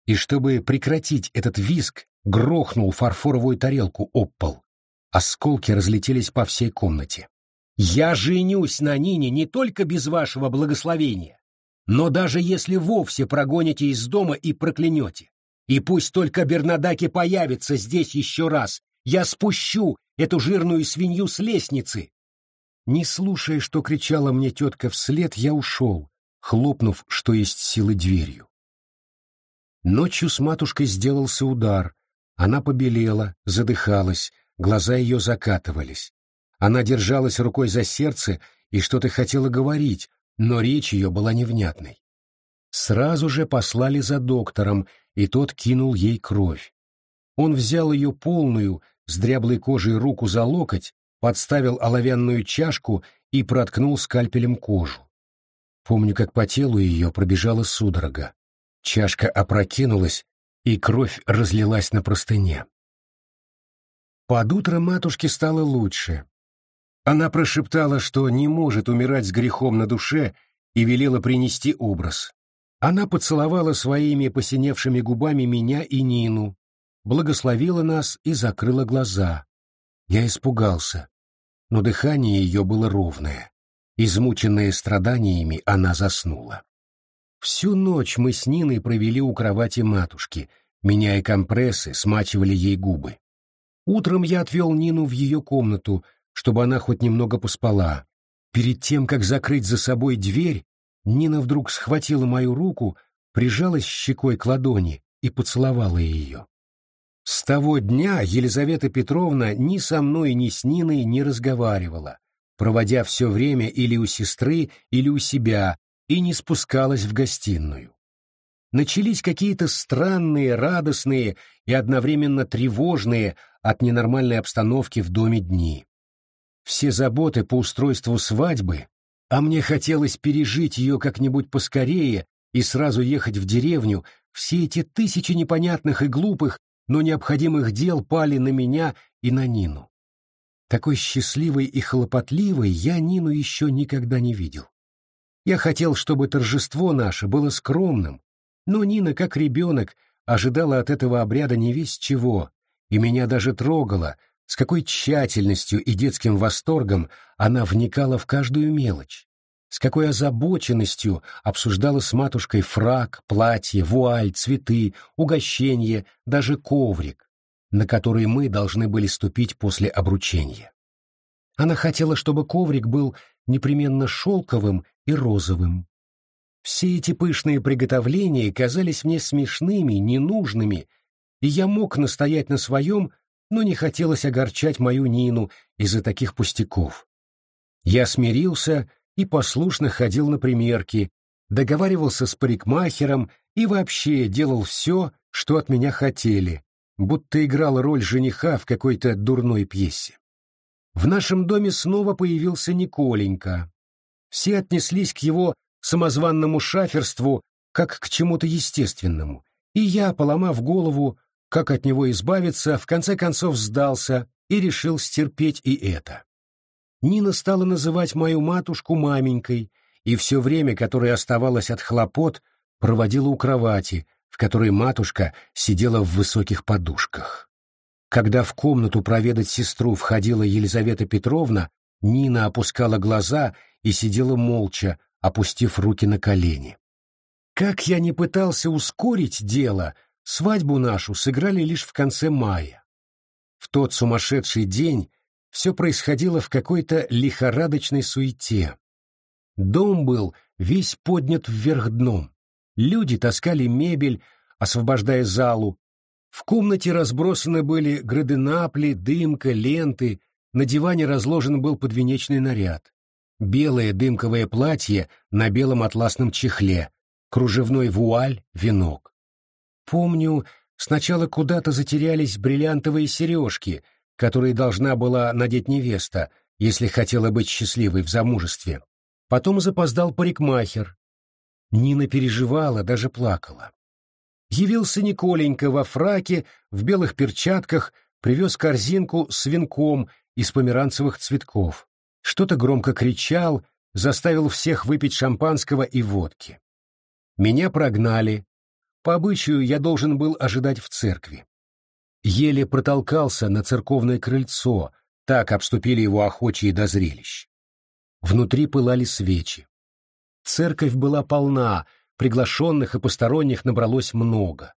и чтобы прекратить этот визг, грохнул фарфоровую тарелку об пол. Осколки разлетелись по всей комнате. «Я женюсь на Нине не только без вашего благословения, но даже если вовсе прогоните из дома и проклянете. И пусть только Бернадаки появится здесь еще раз, я спущу эту жирную свинью с лестницы!» Не слушая, что кричала мне тетка вслед, я ушел, хлопнув, что есть силы дверью. Ночью с матушкой сделался удар. Она побелела, задыхалась, глаза ее закатывались. Она держалась рукой за сердце и что-то хотела говорить, но речь ее была невнятной. Сразу же послали за доктором, и тот кинул ей кровь. Он взял ее полную, с дряблой кожей руку за локоть, подставил оловянную чашку и проткнул скальпелем кожу. Помню, как по телу ее пробежала судорога. Чашка опрокинулась, и кровь разлилась на простыне. Под утро матушке стало лучше. Она прошептала, что не может умирать с грехом на душе, и велела принести образ. Она поцеловала своими посиневшими губами меня и Нину, благословила нас и закрыла глаза. Я испугался, но дыхание ее было ровное. Измученная страданиями, она заснула. Всю ночь мы с Ниной провели у кровати матушки, меняя компрессы, смачивали ей губы. Утром я отвел Нину в ее комнату, чтобы она хоть немного поспала. Перед тем, как закрыть за собой дверь, Нина вдруг схватила мою руку, прижалась щекой к ладони и поцеловала ее. С того дня Елизавета Петровна ни со мной, ни с Ниной не разговаривала, проводя все время или у сестры, или у себя, и не спускалась в гостиную. Начались какие-то странные, радостные и одновременно тревожные от ненормальной обстановки в доме дни. Все заботы по устройству свадьбы, а мне хотелось пережить ее как-нибудь поскорее и сразу ехать в деревню, все эти тысячи непонятных и глупых, но необходимых дел пали на меня и на Нину. Такой счастливой и хлопотливой я Нину еще никогда не видел. Я хотел, чтобы торжество наше было скромным, но Нина, как ребенок, ожидала от этого обряда не весь чего, и меня даже трогало, с какой тщательностью и детским восторгом она вникала в каждую мелочь, с какой озабоченностью обсуждала с матушкой фрак, платье, вуаль, цветы, угощение, даже коврик, на который мы должны были ступить после обручения. Она хотела, чтобы коврик был непременно шелковым и розовым. Все эти пышные приготовления казались мне смешными, ненужными, и я мог настоять на своем, но не хотелось огорчать мою Нину из-за таких пустяков. Я смирился и послушно ходил на примерки, договаривался с парикмахером и вообще делал все, что от меня хотели, будто играл роль жениха в какой-то дурной пьесе. В нашем доме снова появился Николенька. Все отнеслись к его самозванному шаферству как к чему-то естественному, и я, поломав голову, как от него избавиться, в конце концов сдался и решил стерпеть и это. Нина стала называть мою матушку маменькой, и все время, которое оставалось от хлопот, проводила у кровати, в которой матушка сидела в высоких подушках. Когда в комнату проведать сестру входила Елизавета Петровна, Нина опускала глаза и сидела молча, опустив руки на колени. Как я не пытался ускорить дело, свадьбу нашу сыграли лишь в конце мая. В тот сумасшедший день все происходило в какой-то лихорадочной суете. Дом был весь поднят вверх дном. Люди таскали мебель, освобождая залу. В комнате разбросаны были граденапли, дымка, ленты, на диване разложен был подвенечный наряд. Белое дымковое платье на белом атласном чехле, кружевной вуаль, венок. Помню, сначала куда-то затерялись бриллиантовые сережки, которые должна была надеть невеста, если хотела быть счастливой в замужестве. Потом запоздал парикмахер. Нина переживала, даже плакала. Явился Николенька во фраке, в белых перчатках, привез корзинку с венком из померанцевых цветков. Что-то громко кричал, заставил всех выпить шампанского и водки. Меня прогнали. По обычаю я должен был ожидать в церкви. Еле протолкался на церковное крыльцо, так обступили его охочие до зрелищ. Внутри пылали свечи. Церковь была полна, приглашенных и посторонних набралось много.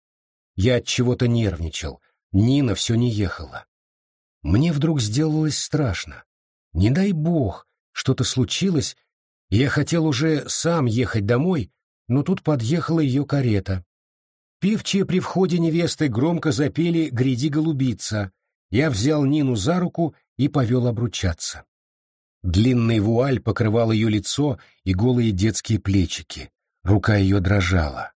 Я от чего-то нервничал, Нина все не ехала. Мне вдруг сделалось страшно. Не дай бог, что-то случилось, я хотел уже сам ехать домой, но тут подъехала ее карета. Певчие при входе невесты громко запели «Гряди, голубица». Я взял Нину за руку и повел обручаться. Длинный вуаль покрывал ее лицо и голые детские плечики. Рука ее дрожала.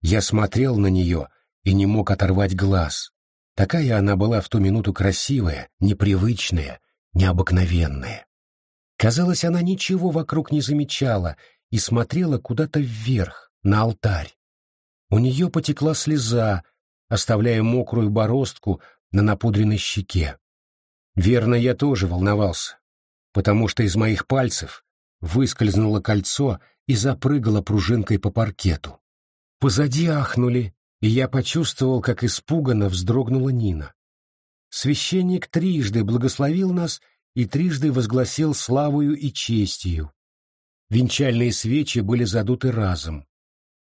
Я смотрел на нее и не мог оторвать глаз. Такая она была в ту минуту красивая, непривычная, необыкновенная. Казалось, она ничего вокруг не замечала и смотрела куда-то вверх, на алтарь. У нее потекла слеза, оставляя мокрую бороздку на напудренной щеке. Верно, я тоже волновался, потому что из моих пальцев выскользнуло кольцо и запрыгало пружинкой по паркету. Позади ахнули, и я почувствовал, как испуганно вздрогнула Нина. Священник трижды благословил нас и трижды возгласил славою и честью. Венчальные свечи были задуты разом.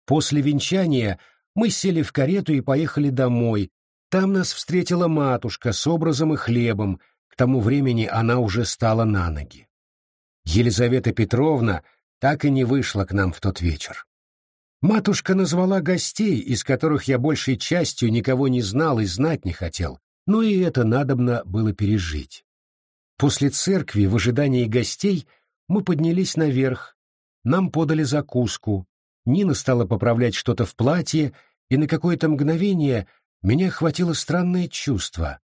После венчания мы сели в карету и поехали домой. Там нас встретила матушка с образом и хлебом, к тому времени она уже стала на ноги. Елизавета Петровна так и не вышла к нам в тот вечер. Матушка назвала гостей, из которых я большей частью никого не знал и знать не хотел, но и это надобно было пережить. После церкви, в ожидании гостей, мы поднялись наверх, нам подали закуску, Нина стала поправлять что-то в платье, и на какое-то мгновение меня охватило странное чувство.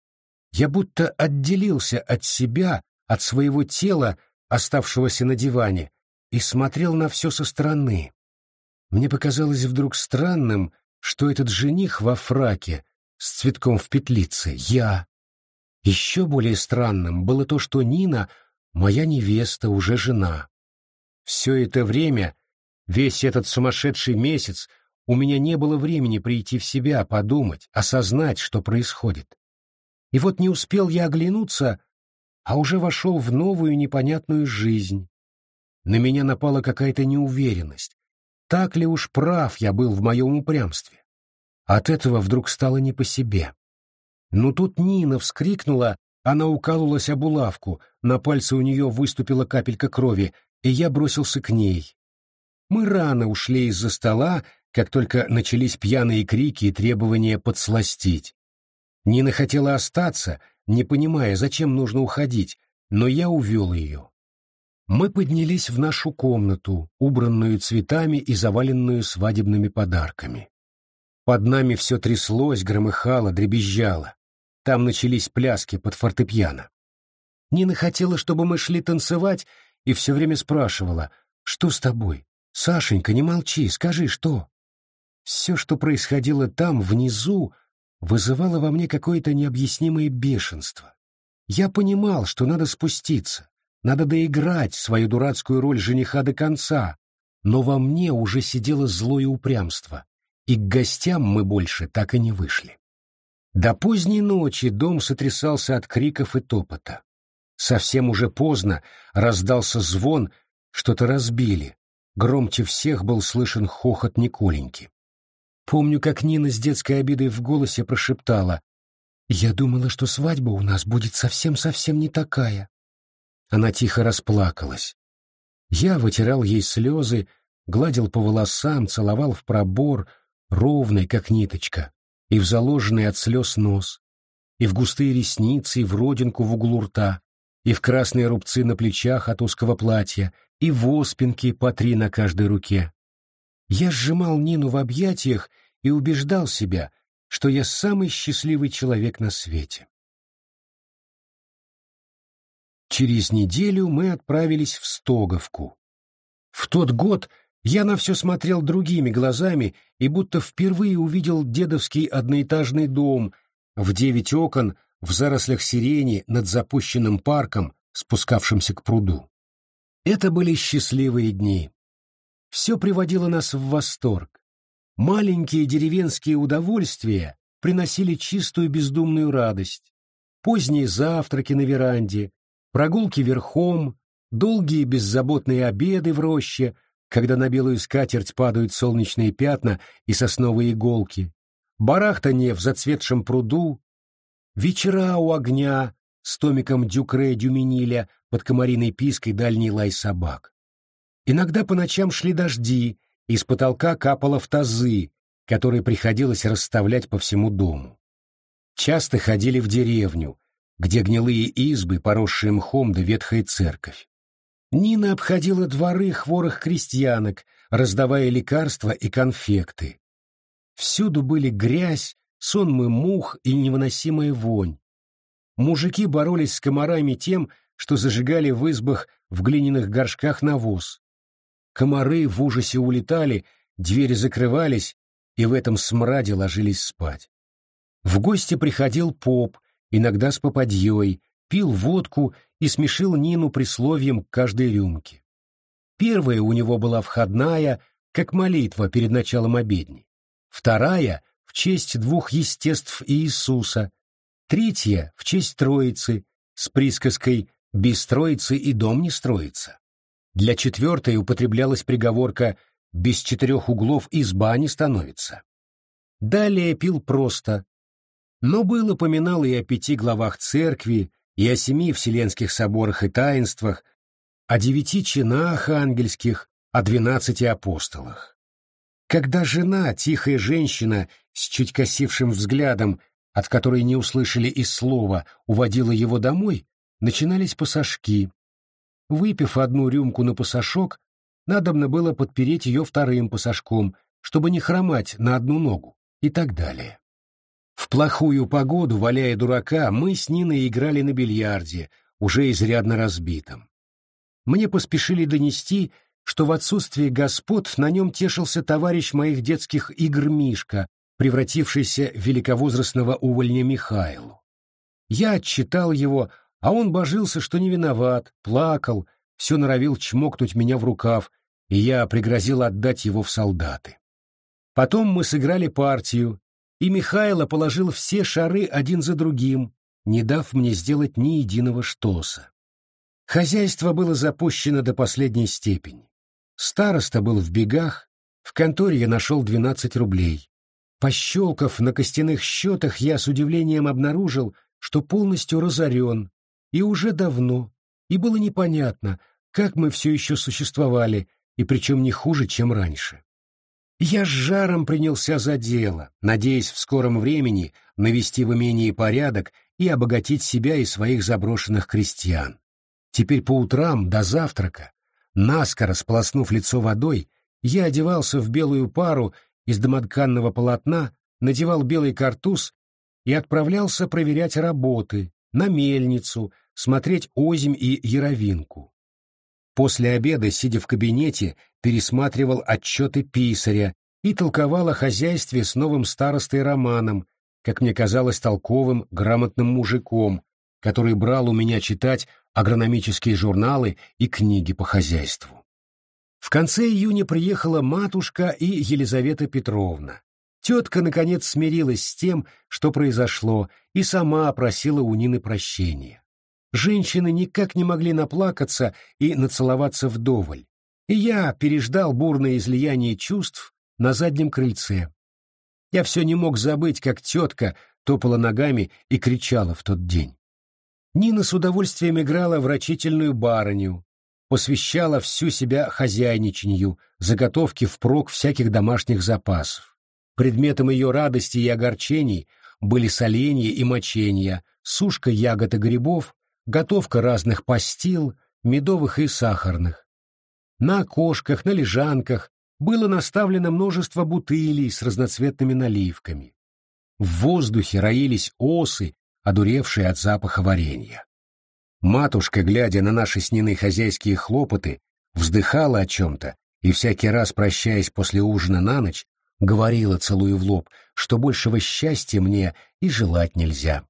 Я будто отделился от себя, от своего тела, оставшегося на диване, и смотрел на все со стороны. Мне показалось вдруг странным, что этот жених во фраке с цветком в петлице — я. Еще более странным было то, что Нина — моя невеста, уже жена. Все это время, весь этот сумасшедший месяц, у меня не было времени прийти в себя, подумать, осознать, что происходит. И вот не успел я оглянуться, а уже вошел в новую непонятную жизнь. На меня напала какая-то неуверенность. Так ли уж прав я был в моем упрямстве? От этого вдруг стало не по себе. Но тут Нина вскрикнула, она укалывалась об улавку, на пальце у нее выступила капелька крови, и я бросился к ней. Мы рано ушли из-за стола, как только начались пьяные крики и требования подсластить. Нина хотела остаться, не понимая, зачем нужно уходить, но я увел ее. Мы поднялись в нашу комнату, убранную цветами и заваленную свадебными подарками. Под нами все тряслось, громыхало, дребезжало. Там начались пляски под фортепиано. Нина хотела, чтобы мы шли танцевать, и все время спрашивала, «Что с тобой? Сашенька, не молчи, скажи, что?» Все, что происходило там, внизу, вызывало во мне какое-то необъяснимое бешенство. Я понимал, что надо спуститься, надо доиграть свою дурацкую роль жениха до конца, но во мне уже сидело злое упрямство, и к гостям мы больше так и не вышли. До поздней ночи дом сотрясался от криков и топота. Совсем уже поздно раздался звон, что-то разбили. Громче всех был слышен хохот Николеньки. Помню, как Нина с детской обидой в голосе прошептала. «Я думала, что свадьба у нас будет совсем-совсем не такая». Она тихо расплакалась. Я вытирал ей слезы, гладил по волосам, целовал в пробор, ровный, как ниточка, и в заложенный от слез нос, и в густые ресницы, и в родинку в углу рта, и в красные рубцы на плечах от узкого платья, и в оспинки по три на каждой руке. Я сжимал Нину в объятиях и убеждал себя, что я самый счастливый человек на свете. Через неделю мы отправились в Стоговку. В тот год Я на все смотрел другими глазами и будто впервые увидел дедовский одноэтажный дом в девять окон в зарослях сирени над запущенным парком, спускавшимся к пруду. Это были счастливые дни. Все приводило нас в восторг. Маленькие деревенские удовольствия приносили чистую бездумную радость. Поздние завтраки на веранде, прогулки верхом, долгие беззаботные обеды в роще, когда на белую скатерть падают солнечные пятна и сосновые иголки, барахтанье в зацветшем пруду, вечера у огня с томиком Дюкре Дюминиля под комариной пиской дальний лай собак. Иногда по ночам шли дожди, из потолка капало в тазы, которые приходилось расставлять по всему дому. Часто ходили в деревню, где гнилые избы, поросшие мхом да ветхая церковь. Нина обходила дворы хворых крестьянок, раздавая лекарства и конфекты. Всюду были грязь, сонмы мух и невыносимая вонь. Мужики боролись с комарами тем, что зажигали в избах в глиняных горшках навоз. Комары в ужасе улетали, двери закрывались, и в этом смраде ложились спать. В гости приходил поп, иногда с попадьей, пил водку и смешил Нину присловием каждой рюмке. Первая у него была входная, как молитва перед началом обедни. Вторая — в честь двух естеств Иисуса. Третья — в честь Троицы, с присказкой «без Троицы и дом не строится». Для четвертой употреблялась приговорка «без четырех углов изба не становится». Далее пил просто, но был упоминал и о пяти главах церкви, и о семи вселенских соборах и таинствах, о девяти чинах ангельских, о двенадцати апостолах. Когда жена, тихая женщина с чуть косившим взглядом, от которой не услышали и слова, уводила его домой, начинались пасашки. Выпив одну рюмку на пасашок, надобно было подпереть ее вторым пасашком, чтобы не хромать на одну ногу, и так далее. В плохую погоду, валяя дурака, мы с Ниной играли на бильярде, уже изрядно разбитом. Мне поспешили донести, что в отсутствие господ на нем тешился товарищ моих детских игр Мишка, превратившийся в великовозрастного увольня Михайлу. Я отчитал его, а он божился, что не виноват, плакал, все норовил чмокнуть меня в рукав, и я пригрозил отдать его в солдаты. Потом мы сыграли партию, и Михайло положил все шары один за другим, не дав мне сделать ни единого штоса. Хозяйство было запущено до последней степени. Староста был в бегах, в конторе я нашел двенадцать рублей. Пощелкав на костяных счетах, я с удивлением обнаружил, что полностью разорен, и уже давно, и было непонятно, как мы все еще существовали, и причем не хуже, чем раньше. Я с жаром принялся за дело, надеясь в скором времени навести в имении порядок и обогатить себя и своих заброшенных крестьян. Теперь по утрам, до завтрака, наскоро сполоснув лицо водой, я одевался в белую пару из домотканного полотна, надевал белый картуз и отправлялся проверять работы, на мельницу, смотреть озимь и яровинку. После обеда, сидя в кабинете, пересматривал отчеты писаря и толковал о хозяйстве с новым старостой Романом, как мне казалось, толковым, грамотным мужиком, который брал у меня читать агрономические журналы и книги по хозяйству. В конце июня приехала матушка и Елизавета Петровна. Тетка, наконец, смирилась с тем, что произошло, и сама просила у Нины прощения. Женщины никак не могли наплакаться и нацеловаться вдоволь. И я переждал бурное излияние чувств на заднем крыльце. Я все не мог забыть, как тетка топала ногами и кричала в тот день. Нина с удовольствием играла в рачительную барыню, посвящала всю себя хозяйничанию, заготовке впрок всяких домашних запасов. Предметом ее радости и огорчений были соленья и моченья, сушка ягод и грибов, готовка разных пастил, медовых и сахарных. На окошках, на лежанках было наставлено множество бутылей с разноцветными наливками. В воздухе роились осы, одуревшие от запаха варенья. Матушка, глядя на наши с Ниной хозяйские хлопоты, вздыхала о чем-то и всякий раз, прощаясь после ужина на ночь, говорила, целуя в лоб, что большего счастья мне и желать нельзя.